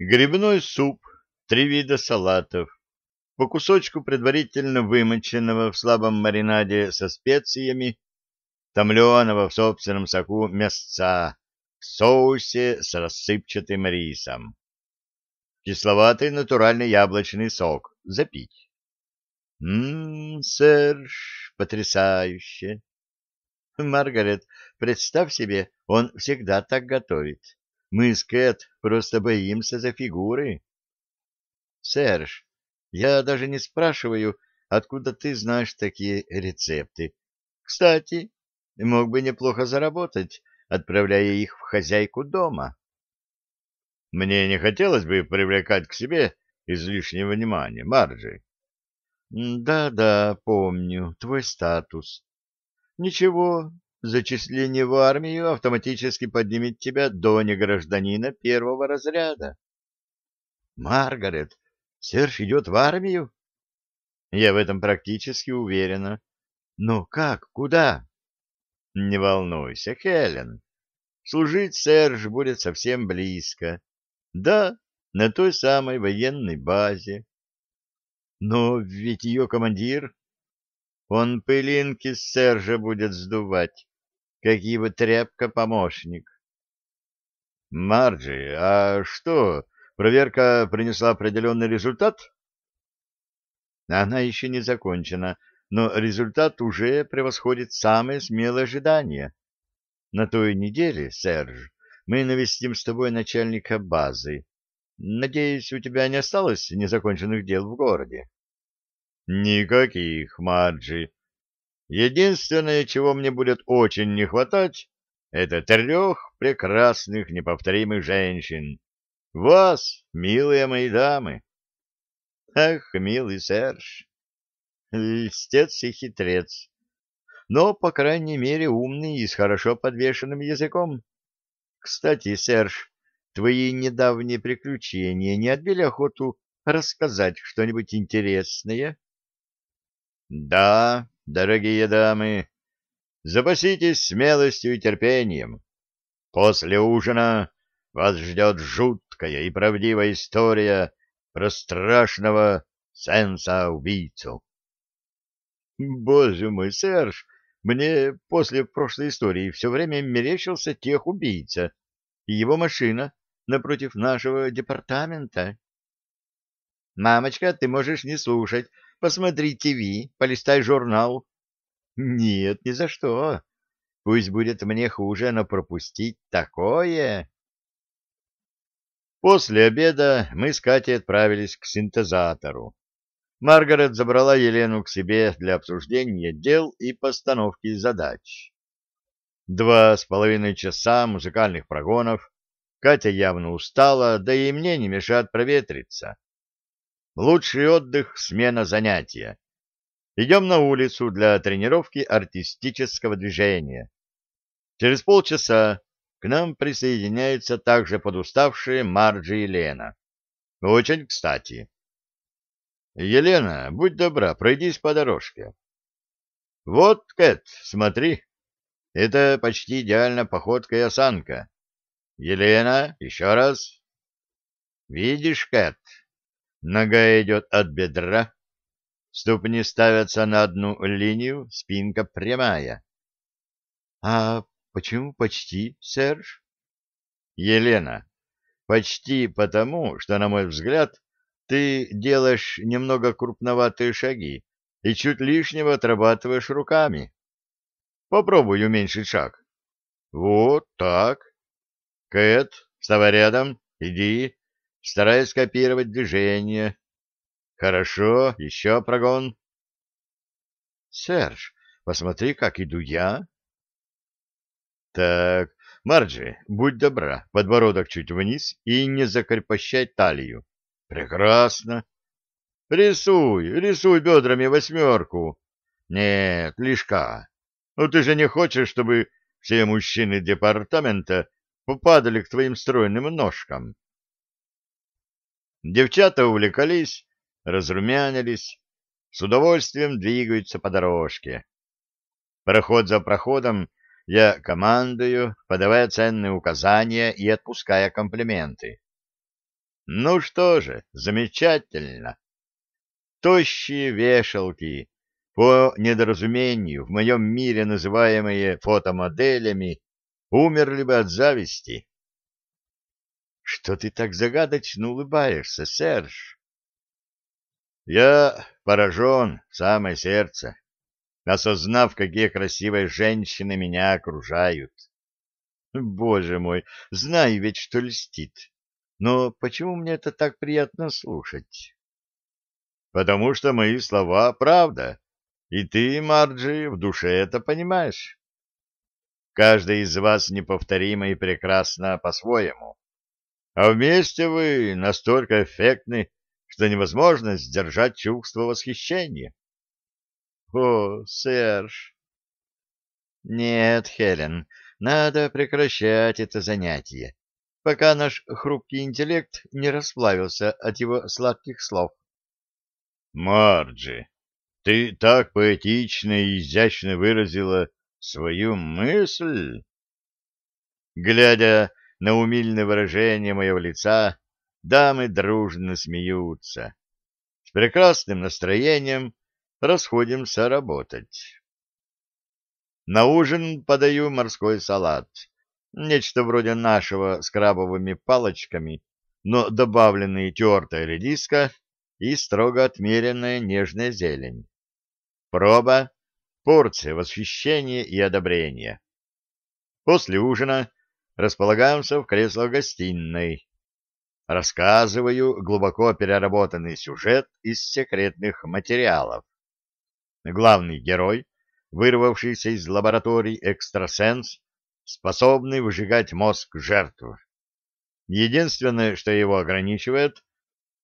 Грибной суп, три вида салатов, по кусочку предварительно вымоченного в слабом маринаде со специями, томленого в собственном соку мясца в соусе с рассыпчатым рисом. Кисловатый натуральный яблочный сок. Запить. «М-м, Серж, потрясающе!» «Маргарет, представь себе, он всегда так готовит. Мы с Кэт просто боимся за фигуры. Серж, я даже не спрашиваю, откуда ты знаешь такие рецепты. Кстати, мог бы неплохо заработать, отправляя их в хозяйку дома. Мне не хотелось бы привлекать к себе излишнее внимание, Марджи. Да-да, помню, твой статус. Ничего, зачисление в армию автоматически поднимет тебя до негражданина первого разряда. Маргарет, Серж идет в армию? Я в этом практически уверена. Но как? Куда? Не волнуйся, Хелен. Служить Серж будет совсем близко. Да, на той самой военной базе. Но ведь ее командир... Он пылинки с Сержа будет сдувать. Как его тряпка помощник. Марджи, а что, проверка принесла определенный результат? Она еще не закончена, но результат уже превосходит самые смелые ожидания. На той неделе, Серж, мы навестим с тобой начальника базы. Надеюсь, у тебя не осталось незаконченных дел в городе? — Никаких, Марджи. Единственное, чего мне будет очень не хватать, это трех прекрасных неповторимых женщин. Вас, милые мои дамы. Ах, милый Серж, льстец и хитрец, но, по крайней мере, умный и с хорошо подвешенным языком. Кстати, Серж, твои недавние приключения не отбили охоту рассказать что-нибудь интересное? — Да, дорогие дамы, запаситесь смелостью и терпением. После ужина вас ждет жуткая и правдивая история про страшного сенса-убийцу. Боже мой, Серж, мне после прошлой истории все время мерещился тех убийца и его машина напротив нашего департамента. Мамочка, ты можешь не слушать, посмотри ТВ, полистай журнал. Нет, ни за что. Пусть будет мне хуже, но пропустить такое. После обеда мы с Катей отправились к синтезатору. Маргарет забрала Елену к себе для обсуждения дел и постановки задач. Два с половиной часа музыкальных прогонов. Катя явно устала, да и мне не мешает проветриться. Лучший отдых — смена занятия. Идем на улицу для тренировки артистического движения. Через полчаса к нам присоединяются также подуставшие Марджи и Лена. Очень кстати. Елена, будь добра, пройдись по дорожке. Вот, Кэт, смотри. Это почти идеально походка и осанка. Елена, еще раз. Видишь, Кэт, Нога идет от бедра, ступни ставятся на одну линию, спинка прямая. — А почему почти, Серж? — Елена, почти потому, что, на мой взгляд, ты делаешь немного крупноватые шаги и чуть лишнего отрабатываешь руками. Попробуй уменьшить шаг. Вот так. Кэт, вставай рядом, иди стараясь копировать движение. Хорошо, еще прогон. Серж, посмотри, как иду я. Так, Марджи, будь добра, подбородок чуть вниз и не закрепощай талию. Прекрасно. Рисуй, рисуй бедрами восьмерку. Нет, лишка. Ну ты же не хочешь, чтобы все мужчины департамента попадали к твоим стройным ножкам. Девчата увлекались, разрумянились, с удовольствием двигаются по дорожке. Проход за проходом я командую, подавая ценные указания и отпуская комплименты. Ну что же, замечательно. Тощие вешалки, по недоразумению, в моем мире называемые фотомоделями, умерли бы от зависти. Что ты так загадочно улыбаешься, Серж? Я поражен в самое сердце, осознав, какие красивые женщины меня окружают. Боже мой, знаю ведь, что льстит. Но почему мне это так приятно слушать? Потому что мои слова — правда. И ты, Марджи, в душе это понимаешь. Каждый из вас неповторимо и прекрасно по-своему. А вместе вы настолько эффектны, что невозможно сдержать чувство восхищения. — О, Серж! — Нет, Хелен, надо прекращать это занятие, пока наш хрупкий интеллект не расплавился от его сладких слов. — Марджи, ты так поэтично и изящно выразила свою мысль. Глядя на умильное выражение моего лица, дамы дружно смеются. С прекрасным настроением расходимся работать. На ужин подаю морской салат, нечто вроде нашего с крабовыми палочками, но добавленные тертая редиска и строго отмеренная нежная зелень. Проба, порция восхищения и одобрения. После ужина Располагаемся в креслах гостиной. Рассказываю глубоко переработанный сюжет из секретных материалов. Главный герой, вырвавшийся из лабораторий экстрасенс, способный выжигать мозг жертв. Единственное, что его ограничивает,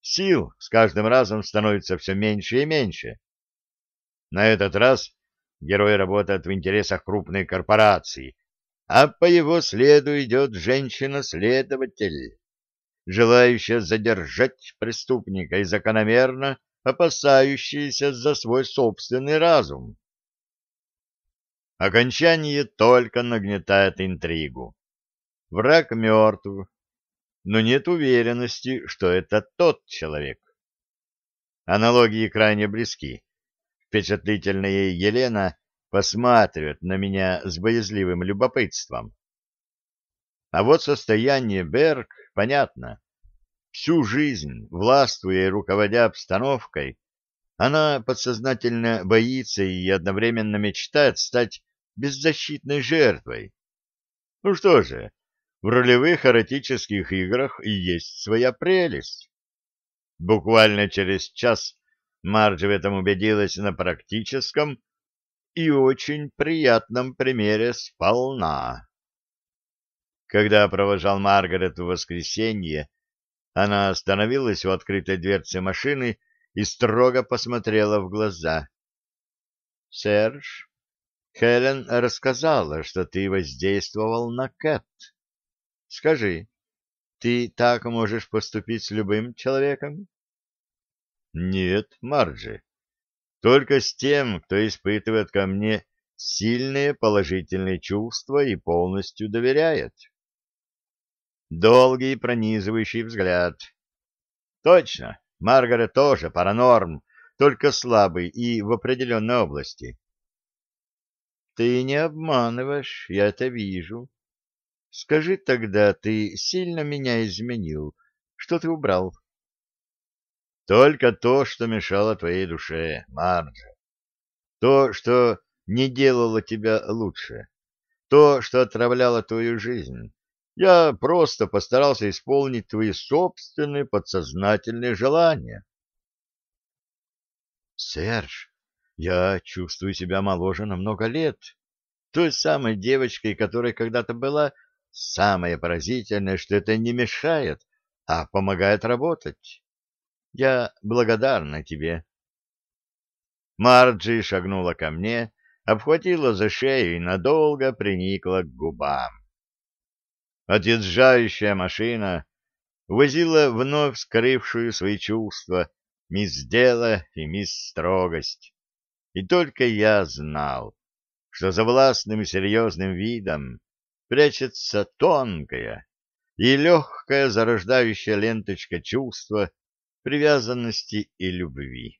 сил с каждым разом становится все меньше и меньше. На этот раз герой работает в интересах крупной корпорации, а по его следу идет женщина-следователь, желающая задержать преступника и закономерно опасающаяся за свой собственный разум. Окончание только нагнетает интригу. Враг мертв, но нет уверенности, что это тот человек. Аналогии крайне близки. Впечатлительная Елена посматривают на меня с боязливым любопытством. А вот состояние Берг понятно. Всю жизнь, властвуя и руководя обстановкой, она подсознательно боится и одновременно мечтает стать беззащитной жертвой. Ну что же, в ролевых эротических играх и есть своя прелесть. Буквально через час Марджи в этом убедилась на практическом, и очень приятном примере сполна. Когда провожал Маргарет в воскресенье, она остановилась у открытой дверцы машины и строго посмотрела в глаза. — Серж, Хелен рассказала, что ты воздействовал на Кэт. Скажи, ты так можешь поступить с любым человеком? — Нет, Марджи, только с тем, кто испытывает ко мне сильные положительные чувства и полностью доверяет. Долгий пронизывающий взгляд. Точно, Маргарет тоже паранорм, только слабый и в определенной области. Ты не обманываешь, я это вижу. Скажи тогда, ты сильно меня изменил, что ты убрал? Только то, что мешало твоей душе, Марджи. То, что не делало тебя лучше. То, что отравляло твою жизнь. Я просто постарался исполнить твои собственные подсознательные желания. Серж, я чувствую себя моложе на много лет. Той самой девочкой, которой когда-то была, самое поразительное, что это не мешает, а помогает работать. Я благодарна тебе. Марджи шагнула ко мне, обхватила за шею и надолго приникла к губам. Отъезжающая машина возила вновь скрывшую свои чувства мисс Дела и мисс Строгость. И только я знал, что за властным и серьезным видом прячется тонкая и легкая зарождающая ленточка чувства, привязанности и любви.